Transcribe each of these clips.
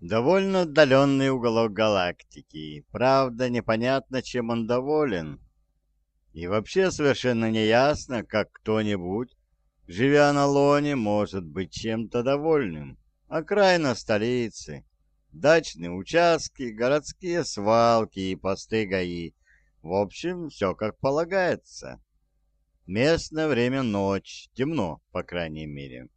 Довольно отдаленный уголок галактики. Правда, непонятно, чем он доволен. И вообще совершенно неясно, как кто-нибудь, живя на лоне, может быть чем-то довольным. Окраина столицы, дачные участки, городские свалки и посты ГАИ. В общем, все как полагается. Местное время ночь, темно, по крайней мере.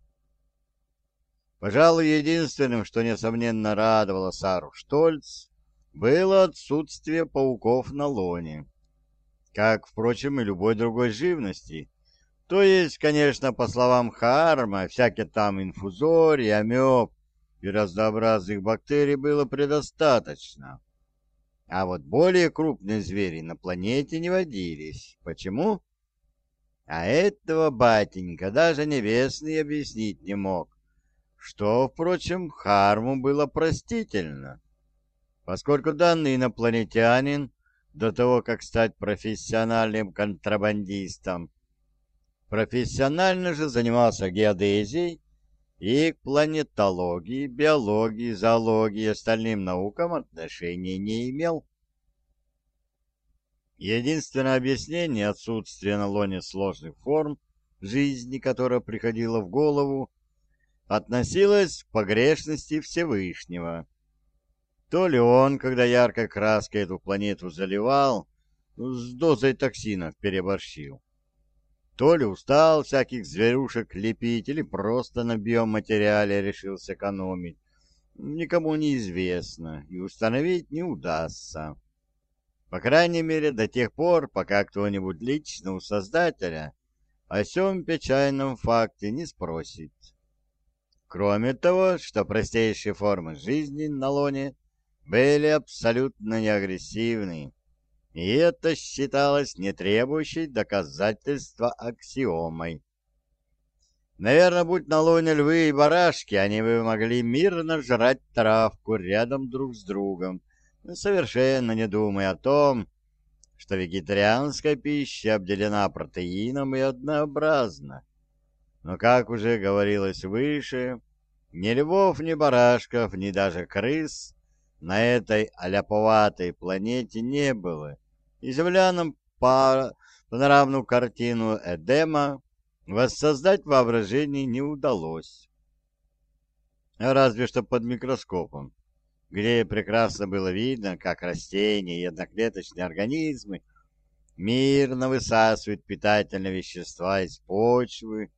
Пожалуй, единственным, что несомненно радовало Сару Штольц, было отсутствие пауков на лоне, как, впрочем, и любой другой живности. То есть, конечно, по словам Харма, всякие там инфузории, амеб и разнообразных бактерий было предостаточно. А вот более крупные звери на планете не водились. Почему? А этого батенька даже небесный объяснить не мог что, впрочем, Харму было простительно, поскольку данный инопланетянин, до того, как стать профессиональным контрабандистом, профессионально же занимался геодезией и к планетологии, биологии, зоологии и остальным наукам отношения не имел. Единственное объяснение отсутствия на лоне сложных форм жизни, которое приходило в голову, относилась к погрешности Всевышнего. То ли он, когда яркой краской эту планету заливал, с дозой токсинов переборщил, то ли устал всяких зверушек лепить, или просто на биоматериале решил сэкономить, никому не известно и установить не удастся. По крайней мере, до тех пор, пока кто-нибудь лично у Создателя о сём печальном факте не спросит. Кроме того, что простейшие формы жизни на Лоне были абсолютно неагрессивны, и это считалось не требующей доказательства аксиомой. Наверное, будь на лоне львы и барашки, они бы могли мирно жрать травку рядом друг с другом, совершенно не думая о том, что вегетарианская пища обделена протеином и однообразна. Но, как уже говорилось выше, ни львов, ни барашков, ни даже крыс на этой аляповатой планете не было, и землянам панорамную картину Эдема воссоздать воображение не удалось. Разве что под микроскопом, где прекрасно было видно, как растения и одноклеточные организмы мирно высасывают питательные вещества из почвы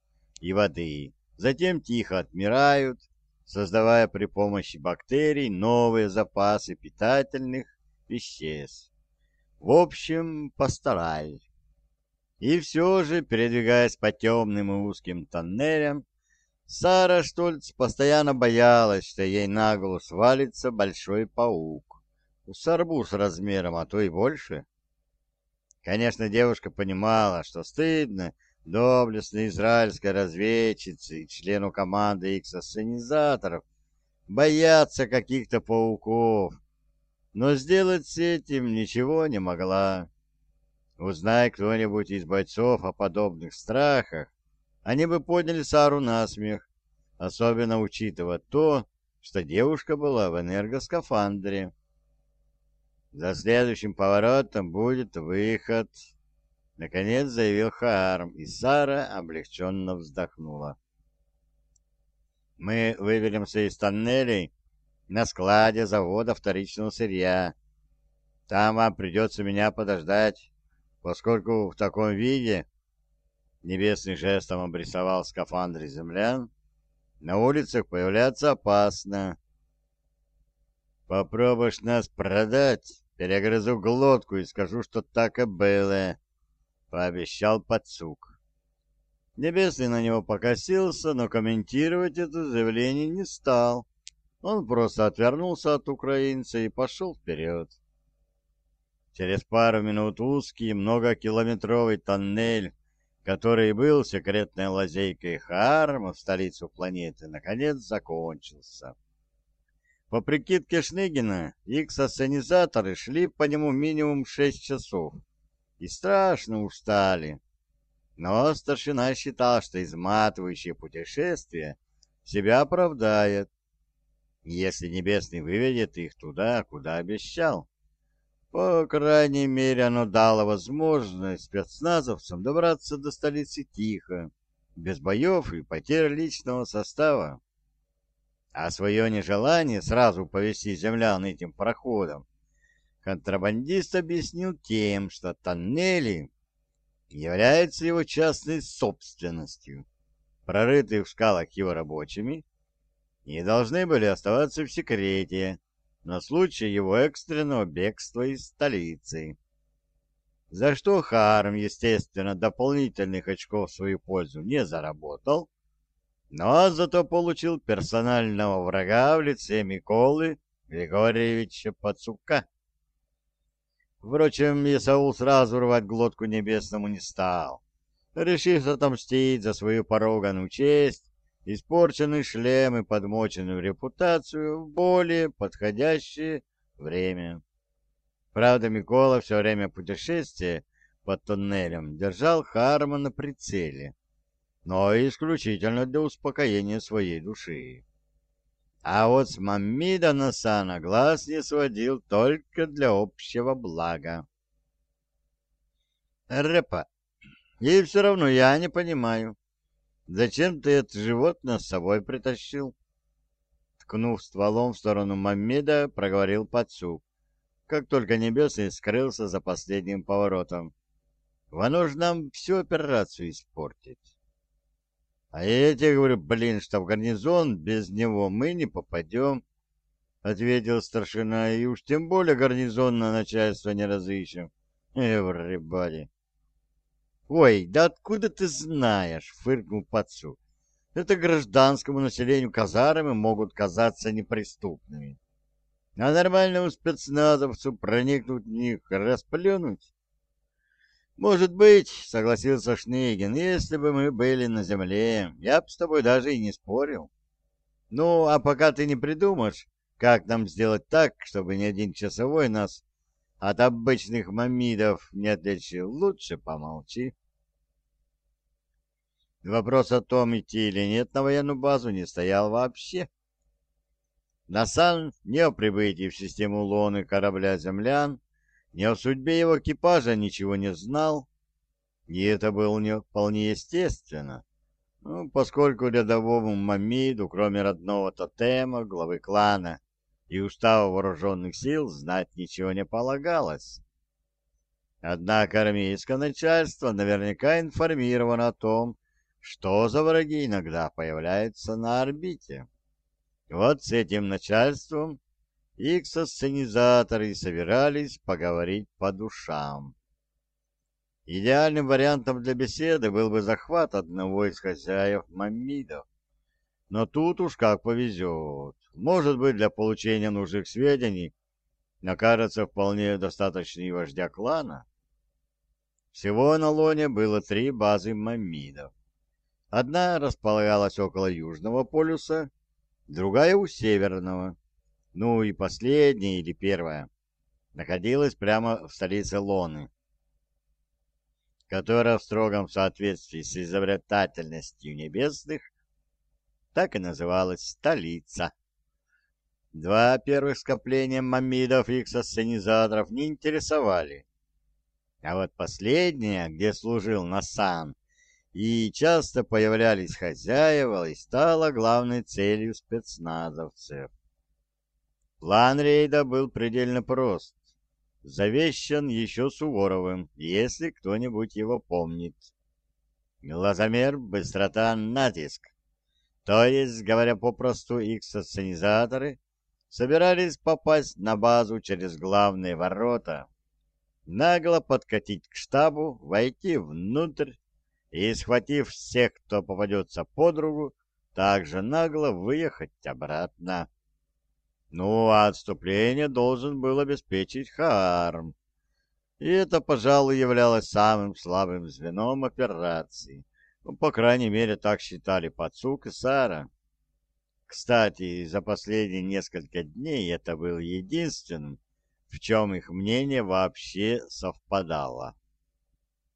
и воды, затем тихо отмирают, создавая при помощи бактерий новые запасы питательных веществ. В общем, постарались. И все же, передвигаясь по темным и узким тоннелям, Сара Штольц постоянно боялась, что ей на голову свалится большой паук. С арбуз размером, а то и больше. Конечно, девушка понимала, что стыдно доблестной израильской разведчицы и члену команды X-ассенизаторов бояться каких-то пауков, но сделать с этим ничего не могла. Узнай кто-нибудь из бойцов о подобных страхах, они бы подняли Сару на смех, особенно учитывая то, что девушка была в энергоскафандре. За следующим поворотом будет выход, Наконец заявил Харм, и Сара облегченно вздохнула. «Мы выберемся из тоннелей на складе завода вторичного сырья. Там вам придется меня подождать, поскольку в таком виде...» Небесный жестом обрисовал скафандры землян. «На улицах появляться опасно. Попробуешь нас продать, перегрызу глотку и скажу, что так и было» пообещал Пацук. Небесный на него покосился, но комментировать это заявление не стал. Он просто отвернулся от украинца и пошел вперед. Через пару минут узкий многокилометровый тоннель, который был секретной лазейкой Харма в столицу планеты, наконец закончился. По прикидке Шныгина, икс-ассенизаторы шли по нему минимум шесть часов и страшно устали. Но старшина считал, что изматывающее путешествие себя оправдает. если Небесный выведет их туда, куда обещал. По крайней мере, оно дало возможность спецназовцам добраться до столицы тихо, без боев и потерь личного состава. А свое нежелание сразу повести землян этим проходом контрабандист объяснил тем, что тоннели являются его частной собственностью, прорытые в скалах его рабочими, и должны были оставаться в секрете на случай его экстренного бегства из столицы. За что Харм, естественно, дополнительных очков в свою пользу не заработал, но зато получил персонального врага в лице Миколы Григорьевича Пацука. Впрочем, Исаул сразу рвать глотку небесному не стал, решив отомстить за свою пороганую честь испорченный шлем и подмоченную репутацию в более подходящее время. Правда, Микола все время путешествия под туннелем держал Харма на прицеле, но исключительно для успокоения своей души. А вот с Маммида Насана глаз не сводил только для общего блага. Репа, и все равно я не понимаю, Зачем ты это животное с собой притащил? Ткнув стволом в сторону Мамеда, проговорил Пацук, как только Небесный скрылся за последним поворотом. Оно ж нам всю операцию испортить. А я тебе говорю, блин, что в гарнизон без него мы не попадем, — ответил старшина, — и уж тем более гарнизонное начальство не разыщем. Everybody. «Ой, да откуда ты знаешь?» — фыркнул Пацу. «Это гражданскому населению казармы могут казаться неприступными. А нормальному спецназовцу проникнуть в них, расплюнуть?» «Может быть», — согласился Шнейгин, — «если бы мы были на земле, я бы с тобой даже и не спорил. Ну, а пока ты не придумаешь, как нам сделать так, чтобы ни один часовой нас от обычных мамидов не отличил, лучше помолчи». Вопрос о том, идти или нет на военную базу, не стоял вообще. Насан ни о прибытии в систему лоны корабля землян, ни о судьбе его экипажа ничего не знал, и это было не вполне естественно, ну, поскольку рядовому Мамиду, кроме родного тотема, главы клана и устава вооруженных сил, знать ничего не полагалось. Однако армейское начальство наверняка информировано о том, что за враги иногда появляются на орбите. Вот с этим начальством иксосценизаторы собирались поговорить по душам. Идеальным вариантом для беседы был бы захват одного из хозяев мамидов. Но тут уж как повезет. Может быть, для получения нужных сведений окажется вполне достаточно и вождя клана. Всего на Лоне было три базы мамидов. Одна располагалась около Южного полюса, другая у Северного, ну и последняя или первая находилась прямо в столице Лоны, которая в строгом соответствии с изобретательностью небесных так и называлась столица. Два первых скопления мамидов и эксосценизаторов не интересовали, а вот последняя, где служил Насан, и часто появлялись хозяева и стала главной целью спецназовцев. План рейда был предельно прост, завещан еще Суворовым, если кто-нибудь его помнит. Глазомер, быстрота, натиск. То есть, говоря попросту, их сценизаторы собирались попасть на базу через главные ворота, нагло подкатить к штабу, войти внутрь, и, схватив всех, кто попадется под руку, также нагло выехать обратно. Ну, а отступление должен был обеспечить Харм. И это, пожалуй, являлось самым слабым звеном операции. Ну, по крайней мере, так считали Пацук и Сара. Кстати, за последние несколько дней это был единственным, в чем их мнение вообще совпадало.